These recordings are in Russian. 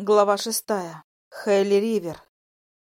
Глава шестая. Хейли Ривер.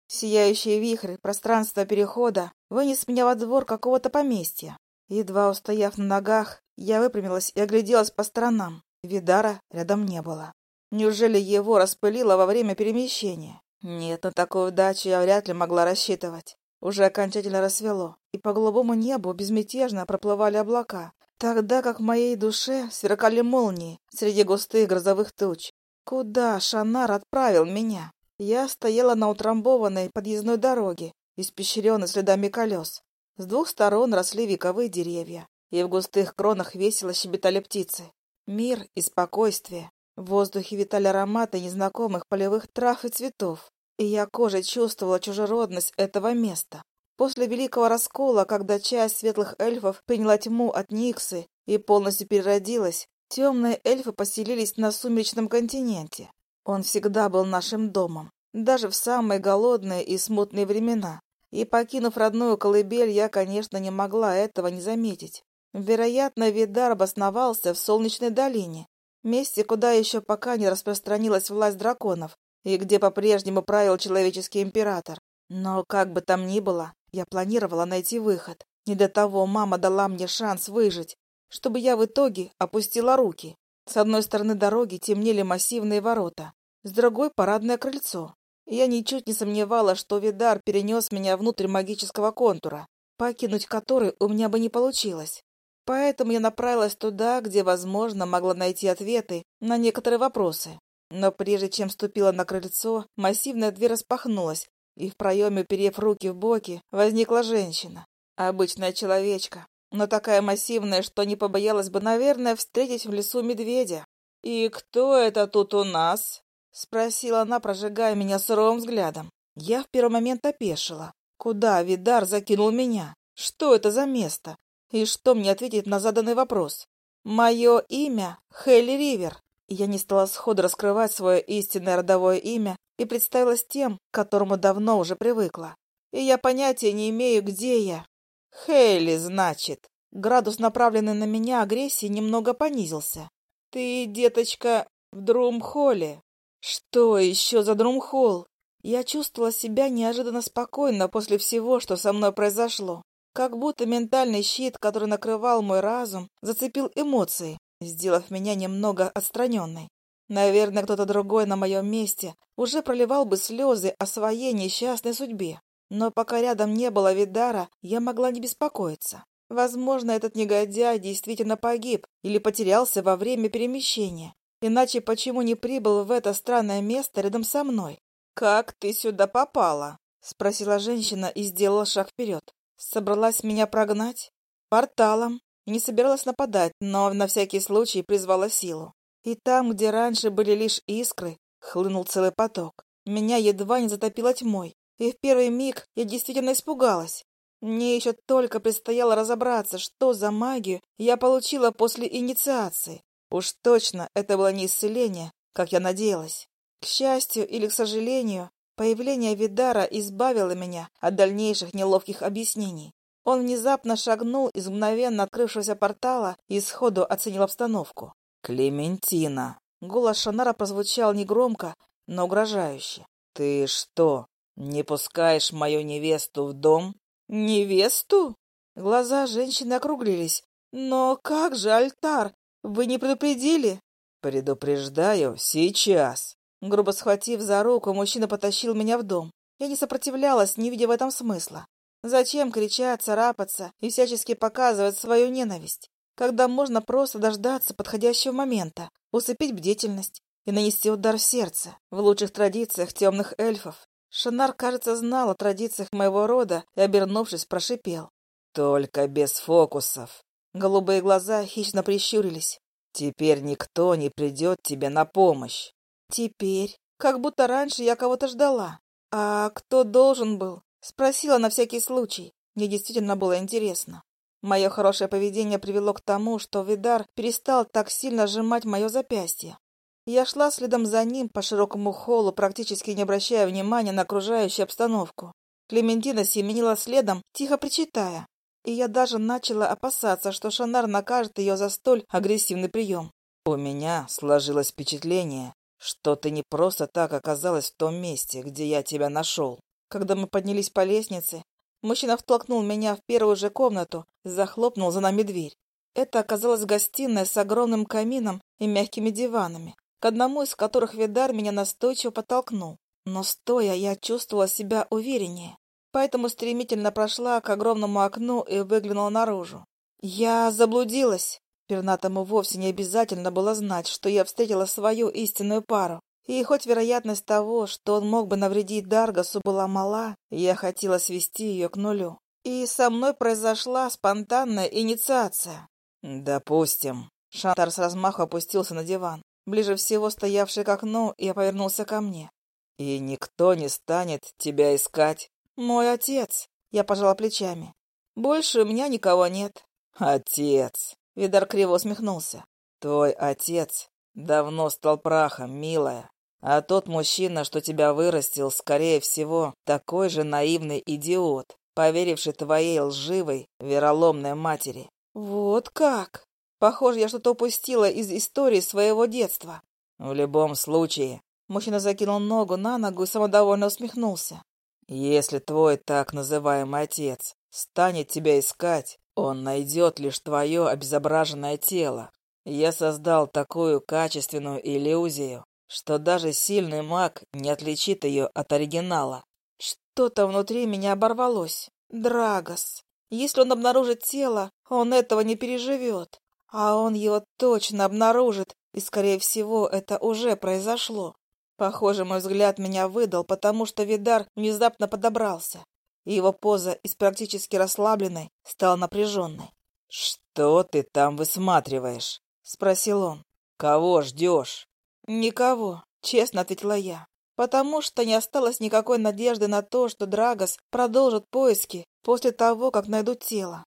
Сияющий вихрь пространства перехода вынес меня во двор какого-то поместья. Едва устояв на ногах, я выпрямилась и огляделась по сторонам. Видара рядом не было. Неужели его распылило во время перемещения? Нет, на такую удачу я вряд ли могла рассчитывать. Уже окончательно рассвело, и по голубому небу безмятежно проплывали облака, тогда как в моей душе сверкали молнии среди густых грозовых туч. Куда Шанар отправил меня? Я стояла на утрамбованной подъездной дороге, испещренной следами колес. С двух сторон росли вековые деревья, и в густых кронах весело щебетали птицы. Мир и спокойствие. В воздухе витали ароматы незнакомых полевых трав и цветов, и я кожей чувствовала чужеродность этого места. После Великого Раскола, когда часть светлых эльфов приняла тьму от Никсы и полностью переродилась, Темные эльфы поселились на сумеречном континенте. Он всегда был нашим домом, даже в самые голодные и смутные времена. И, покинув родную колыбель, я, конечно, не могла этого не заметить. Вероятно, Видар обосновался в Солнечной долине, месте, куда еще пока не распространилась власть драконов, и где по-прежнему правил человеческий император. Но, как бы там ни было, я планировала найти выход. Не до того мама дала мне шанс выжить, чтобы я в итоге опустила руки. С одной стороны дороги темнели массивные ворота, с другой — парадное крыльцо. Я ничуть не сомневалась, что Видар перенес меня внутрь магического контура, покинуть который у меня бы не получилось. Поэтому я направилась туда, где, возможно, могла найти ответы на некоторые вопросы. Но прежде чем ступила на крыльцо, массивная дверь распахнулась, и в проеме, уперев руки в боки, возникла женщина. Обычная человечка, но такая массивная, что не побоялась бы, наверное, встретить в лесу медведя. «И кто это тут у нас?» — спросила она, прожигая меня суровым взглядом. Я в первый момент опешила. Куда Видар закинул меня? Что это за место? И что мне ответить на заданный вопрос? Мое имя — Хелли Ривер. Я не стала сходу раскрывать свое истинное родовое имя и представилась тем, к которому давно уже привыкла. И я понятия не имею, где я. Хейли, значит. Градус, направленный на меня агрессии, немного понизился. Ты, деточка, в Друмхолле. Что еще за Друмхолл? Я чувствовала себя неожиданно спокойно после всего, что со мной произошло. Как будто ментальный щит, который накрывал мой разум, зацепил эмоции, сделав меня немного отстраненной. Наверное, кто-то другой на моем месте уже проливал бы слезы о своей несчастной судьбе. Но пока рядом не было Видара, я могла не беспокоиться. Возможно, этот негодяй действительно погиб или потерялся во время перемещения. Иначе почему не прибыл в это странное место рядом со мной? «Как ты сюда попала?» — спросила женщина и сделала шаг вперед. Собралась меня прогнать? Порталом. Не собиралась нападать, но на всякий случай призвала силу. И там, где раньше были лишь искры, хлынул целый поток. Меня едва не затопило тьмой. И в первый миг я действительно испугалась. Мне еще только предстояло разобраться, что за магию я получила после инициации. Уж точно это было не исцеление, как я надеялась. К счастью или к сожалению, появление Видара избавило меня от дальнейших неловких объяснений. Он внезапно шагнул из мгновенно открывшегося портала и сходу оценил обстановку. «Клементина!» Голос Шанара прозвучал негромко, но угрожающе. «Ты что, «Не пускаешь мою невесту в дом?» «Невесту?» Глаза женщины округлились. «Но как же, альтар? Вы не предупредили?» «Предупреждаю сейчас». Грубо схватив за руку, мужчина потащил меня в дом. Я не сопротивлялась, не видя в этом смысла. Зачем кричать, царапаться и всячески показывать свою ненависть, когда можно просто дождаться подходящего момента, усыпить бдительность и нанести удар в сердце, в лучших традициях темных эльфов. Шанар, кажется, знал о традициях моего рода и, обернувшись, прошипел. «Только без фокусов». Голубые глаза хищно прищурились. «Теперь никто не придет тебе на помощь». «Теперь? Как будто раньше я кого-то ждала. А кто должен был?» Спросила на всякий случай. Мне действительно было интересно. Мое хорошее поведение привело к тому, что Видар перестал так сильно сжимать мое запястье. Я шла следом за ним по широкому холлу, практически не обращая внимания на окружающую обстановку. Клементина семенила следом, тихо причитая. И я даже начала опасаться, что Шанар накажет ее за столь агрессивный прием. У меня сложилось впечатление, что ты не просто так оказалась в том месте, где я тебя нашел. Когда мы поднялись по лестнице, мужчина втолкнул меня в первую же комнату и захлопнул за нами дверь. Это оказалась гостиная с огромным камином и мягкими диванами, к одному из которых Видар меня настойчиво подтолкнул. Но стоя, я чувствовала себя увереннее, поэтому стремительно прошла к огромному окну и выглянула наружу. Я заблудилась. Пернатому вовсе не обязательно было знать, что я встретила свою истинную пару. И хоть вероятность того, что он мог бы навредить Даргасу, была мала, я хотела свести ее к нулю. И со мной произошла спонтанная инициация. «Допустим». Шантар с размаху опустился на диван, ближе всего стоявший к окну, и повернулся ко мне. «И никто не станет тебя искать?» «Мой отец», — я пожала плечами. «Больше у меня никого нет». «Отец!» — Видар криво усмехнулся. «Твой отец давно стал прахом, милая. А тот мужчина, что тебя вырастил, скорее всего, такой же наивный идиот, поверивший твоей лживой, вероломной матери». «Вот как! Похоже, я что-то упустила из истории своего детства». «В любом случае...» Мужчина закинул ногу на ногу и самодовольно усмехнулся. «Если твой так называемый отец станет тебя искать, он найдет лишь твое обезображенное тело. Я создал такую качественную иллюзию, что даже сильный маг не отличит ее от оригинала. Что-то внутри меня оборвалось. Драгос. Если он обнаружит тело, он этого не переживет. А он его точно обнаружит, и, скорее всего, это уже произошло. Похоже, мой взгляд меня выдал, потому что Видар внезапно подобрался и его поза из практически расслабленной стала напряженной. «Что ты там высматриваешь?» — спросил он. «Кого ждешь?» «Никого», — честно ответила я, потому что не осталось никакой надежды на то, что Драгос продолжит поиски после того, как найдут тело.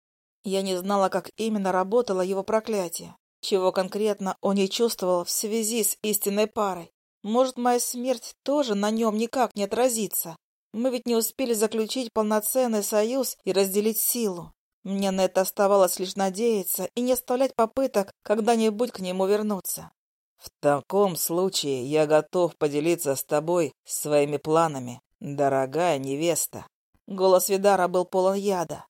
Я не знала, как именно работало его проклятие, чего конкретно он не чувствовал в связи с истинной парой. Может, моя смерть тоже на нем никак не отразится, мы ведь не успели заключить полноценный союз и разделить силу. Мне на это оставалось лишь надеяться и не оставлять попыток когда-нибудь к нему вернуться. В таком случае я готов поделиться с тобой своими планами, дорогая невеста. Голос Видара был полон яда.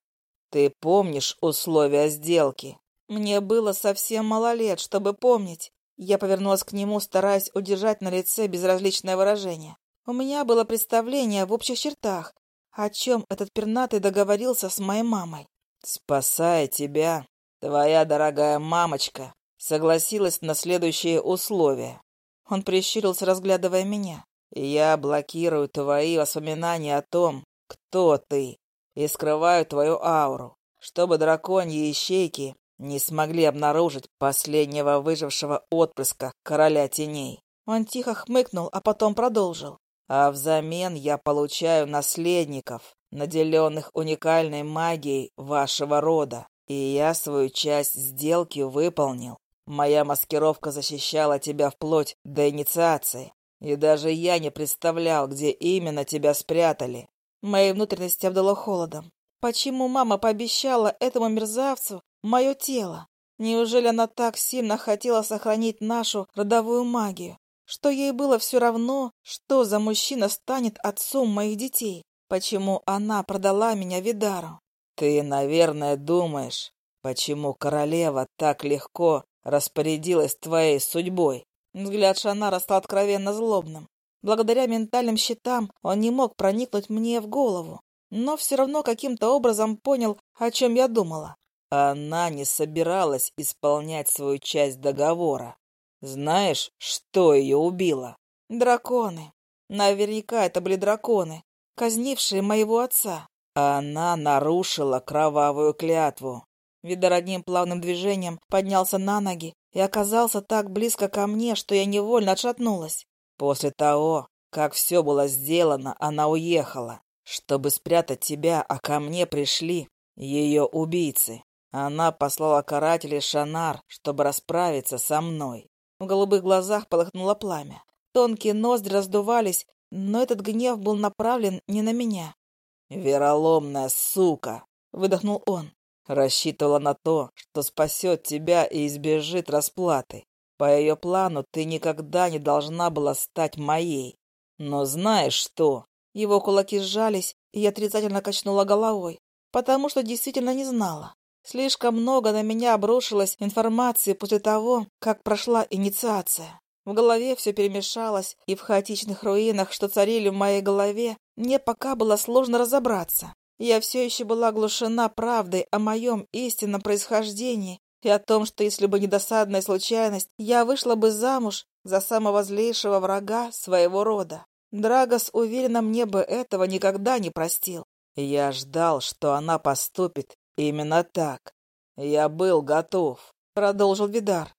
Ты помнишь условия сделки? Мне было совсем мало лет, чтобы помнить. Я повернулась к нему, стараясь удержать на лице безразличное выражение. У меня было представление в общих чертах, о чем этот пернатый договорился с моей мамой. «Спасая тебя, твоя дорогая мамочка согласилась на следующие условия». Он прищурился, разглядывая меня. «Я блокирую твои воспоминания о том, кто ты, и скрываю твою ауру, чтобы драконьи ищейки не смогли обнаружить последнего выжившего отпрыска короля теней». Он тихо хмыкнул, а потом продолжил. А взамен я получаю наследников, наделенных уникальной магией вашего рода. И я свою часть сделки выполнил. Моя маскировка защищала тебя вплоть до инициации. И даже я не представлял, где именно тебя спрятали. Мои внутренности обдало холодом. Почему мама пообещала этому мерзавцу мое тело? Неужели она так сильно хотела сохранить нашу родовую магию? что ей было все равно, что за мужчина станет отцом моих детей. Почему она продала меня Видару? Ты, наверное, думаешь, почему королева так легко распорядилась твоей судьбой? Взгляд Шанара стал откровенно злобным. Благодаря ментальным щитам он не мог проникнуть мне в голову, но все равно каким-то образом понял, о чем я думала. Она не собиралась исполнять свою часть договора. Знаешь, что ее убило? Драконы. Наверняка это были драконы, казнившие моего отца. Она нарушила кровавую клятву. Видар одним плавным движением поднялся на ноги и оказался так близко ко мне, что я невольно отшатнулась. После того, как все было сделано, она уехала, чтобы спрятать тебя, а ко мне пришли ее убийцы. Она послала карателей Шанар, чтобы расправиться со мной. В голубых глазах полыхнуло пламя. Тонкие ноздри раздувались, но этот гнев был направлен не на меня. «Вероломная сука!» — выдохнул он. «Рассчитывала на то, что спасет тебя и избежит расплаты. По ее плану ты никогда не должна была стать моей. Но знаешь что? Его кулаки сжались, и я отрицательно качнула головой, потому что действительно не знала. Слишком много на меня обрушилось информации после того, как прошла инициация. В голове все перемешалось, и в хаотичных руинах, что царили в моей голове, мне пока было сложно разобраться. Я все еще была оглушена правдой о моем истинном происхождении и о том, что если бы не досадная случайность, я вышла бы замуж за самого злейшего врага своего рода. Драгос, уверенно, мне бы этого никогда не простил. Я ждал, что она поступит именно так. Я был готов, — продолжил Видар.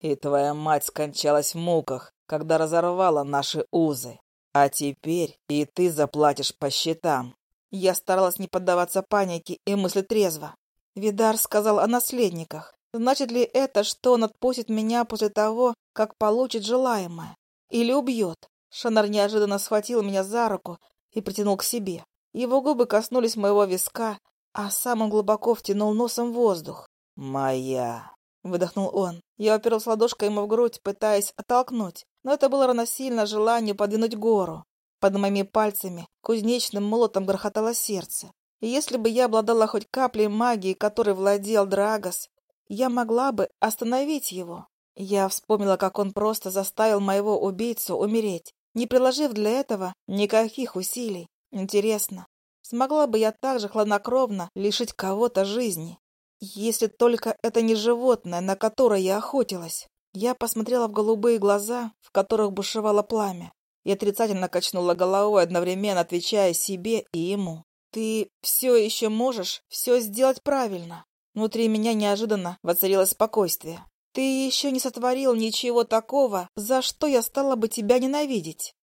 И твоя мать скончалась в муках, когда разорвала наши узы. А теперь и ты заплатишь по счетам. Я старалась не поддаваться панике и мысли трезво. Видар сказал о наследниках. Значит ли это, что он отпустит меня после того, как получит желаемое? Или убьет? Шанар неожиданно схватил меня за руку и притянул к себе. Его губы коснулись моего виска, а сам он глубоко втянул носом воздух. «Моя!» — выдохнул он. Я уперлась ладошкой ему в грудь, пытаясь оттолкнуть, но это было равносильно желанию подвинуть гору. Под моими пальцами кузнечным молотом грохотало сердце. И если бы я обладала хоть каплей магии, которой владел Драгос, я могла бы остановить его. Я вспомнила, как он просто заставил моего убийцу умереть, не приложив для этого никаких усилий. Интересно, смогла бы я так же хладнокровно лишить кого-то жизни? Если только это не животное, на которое я охотилась. Я посмотрела в голубые глаза, в которых бушевало пламя и отрицательно качнула головой, одновременно отвечая себе и ему. «Ты все еще можешь все сделать правильно». Внутри меня неожиданно воцарилось спокойствие. «Ты еще не сотворил ничего такого, за что я стала бы тебя ненавидеть».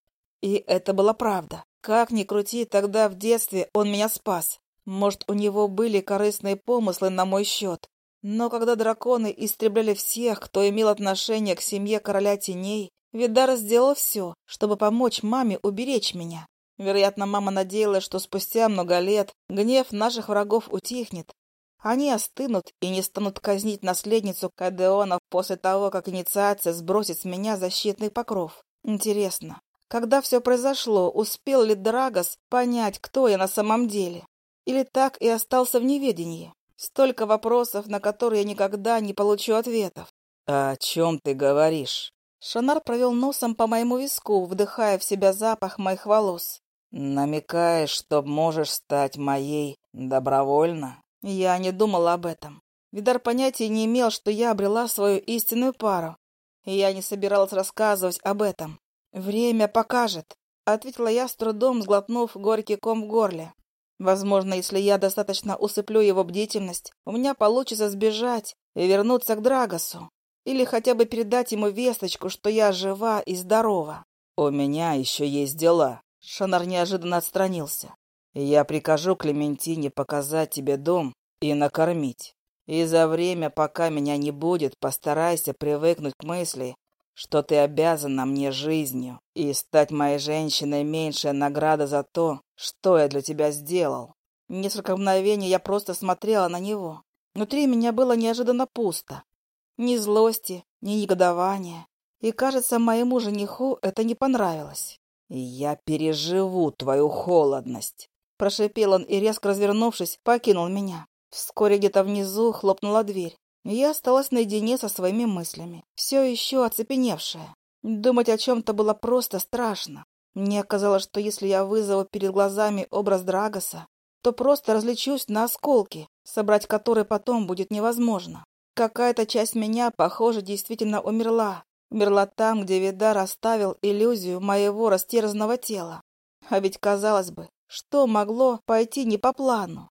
И это была правда. Как ни крути, тогда в детстве он меня спас. Может, у него были корыстные помыслы на мой счет. Но когда драконы истребляли всех, кто имел отношение к семье короля теней, Видар сделал все, чтобы помочь маме уберечь меня. Вероятно, мама надеялась, что спустя много лет гнев наших врагов утихнет. Они остынут и не станут казнить наследницу Кадеонов после того, как инициация сбросит с меня защитный покров. Интересно, когда все произошло, успел ли Драгос понять, кто я на самом деле? Или так и остался в неведении? Столько вопросов, на которые я никогда не получу ответов. «О чем ты говоришь?» Шанар провел носом по моему виску, вдыхая в себя запах моих волос. «Намекаешь, что можешь стать моей добровольно?» Я не думала об этом. Видар понятия не имел, что я обрела свою истинную пару. И я не собиралась рассказывать об этом. «Время покажет», — ответила я с трудом, сглотнув горький ком в горле. «Возможно, если я достаточно усыплю его бдительность, у меня получится сбежать и вернуться к Драгосу. Или хотя бы передать ему весточку, что я жива и здорова. «У меня еще есть дела». Шанар неожиданно отстранился. «Я прикажу Клементине показать тебе дом и накормить. И за время, пока меня не будет, постарайся привыкнуть к мысли, что ты обязана мне жизнью, и стать моей женщиной меньшая награда за то, что я для тебя сделал». Несколько мгновений я просто смотрела на него. Внутри меня было неожиданно пусто. Ни злости, ни негодования. И, кажется, моему жениху это не понравилось. «Я переживу твою холодность», — прошипел он и, резко развернувшись, покинул меня. Вскоре где-то внизу хлопнула дверь. Я осталась наедине со своими мыслями, все еще оцепеневшая. Думать о чем-то было просто страшно. Мне казалось, что если я вызову перед глазами образ Драгоса, то просто различусь на осколки, собрать которые потом будет невозможно. Какая-то часть меня, похоже, действительно умерла. Умерла там, где Видар оставил иллюзию моего растерзанного тела. А ведь, казалось бы, что могло пойти не по плану?